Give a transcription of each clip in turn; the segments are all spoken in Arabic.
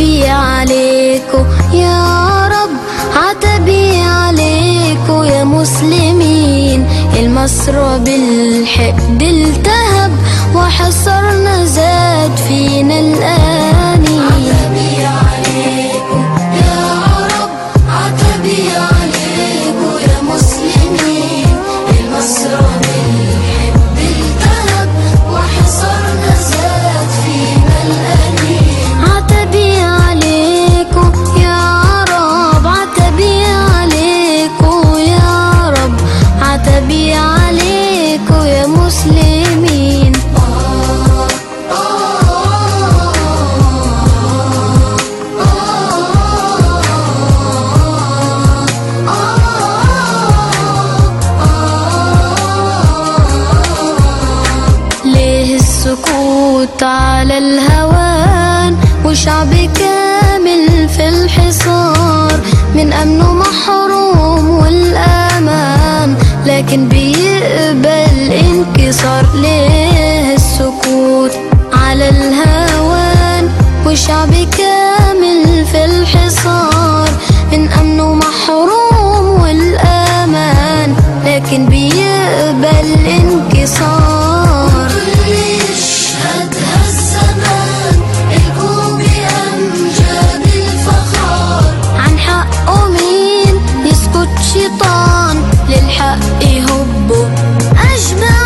عتبي عليكو يا رب عتبي عليكو يا مسلمين. المصر بالحقد التهب وحصر صوت على الهوان وشعب كامل في الحصار. من أمنه محروم والأمان لكن بيقبل انكسار ليه السكوت على الهوان وشعب كامل في الحصار؟ إيه حقي هبه أجمل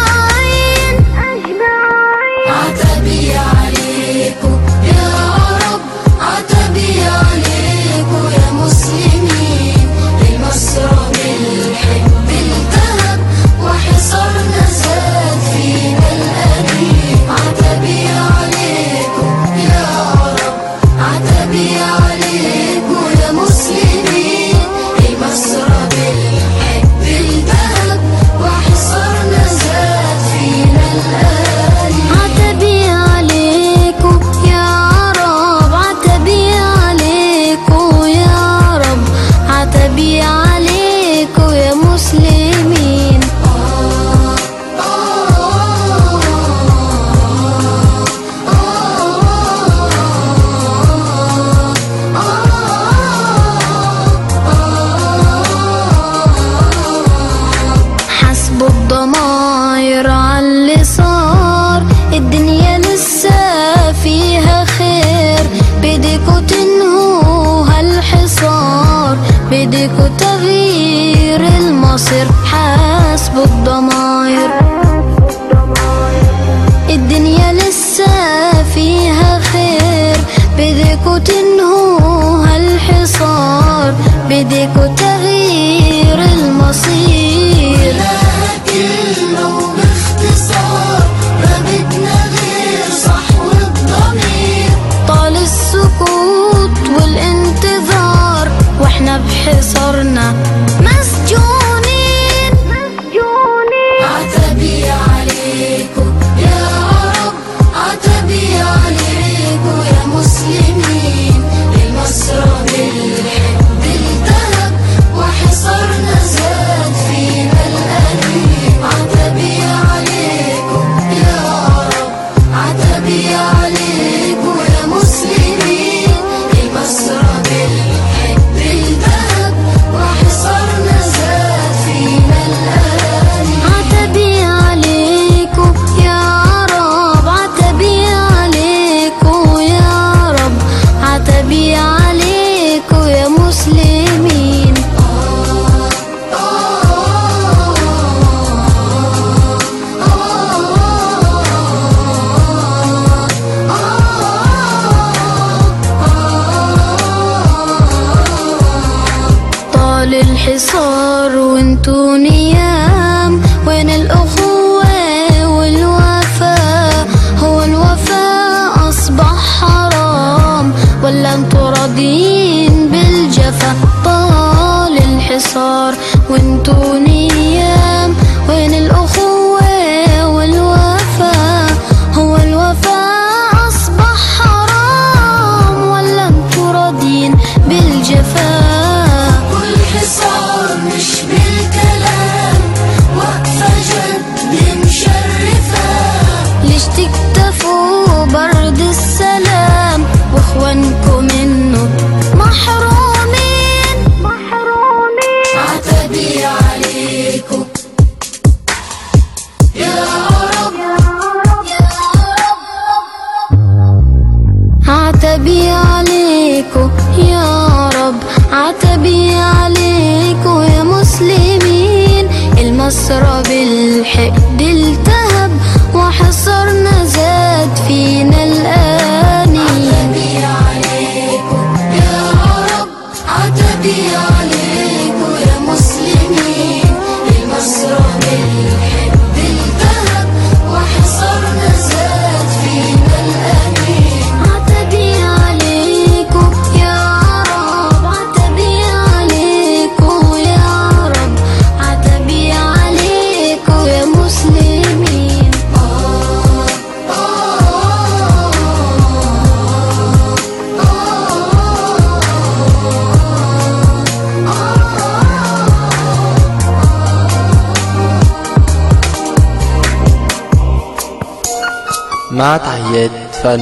الضماير على اللي صار الدنيا لسه فيها خير. بدكوا تنهوا هالحصار بدكوا تغيير المصير. حاسبوا الضماير الدنيا لسه فيها خير. بدكوا تنهوا his soul. عتبي عليكو يا رب. عتبي عليكو يا مسلمين. المسرى بالحق مع تحيات فن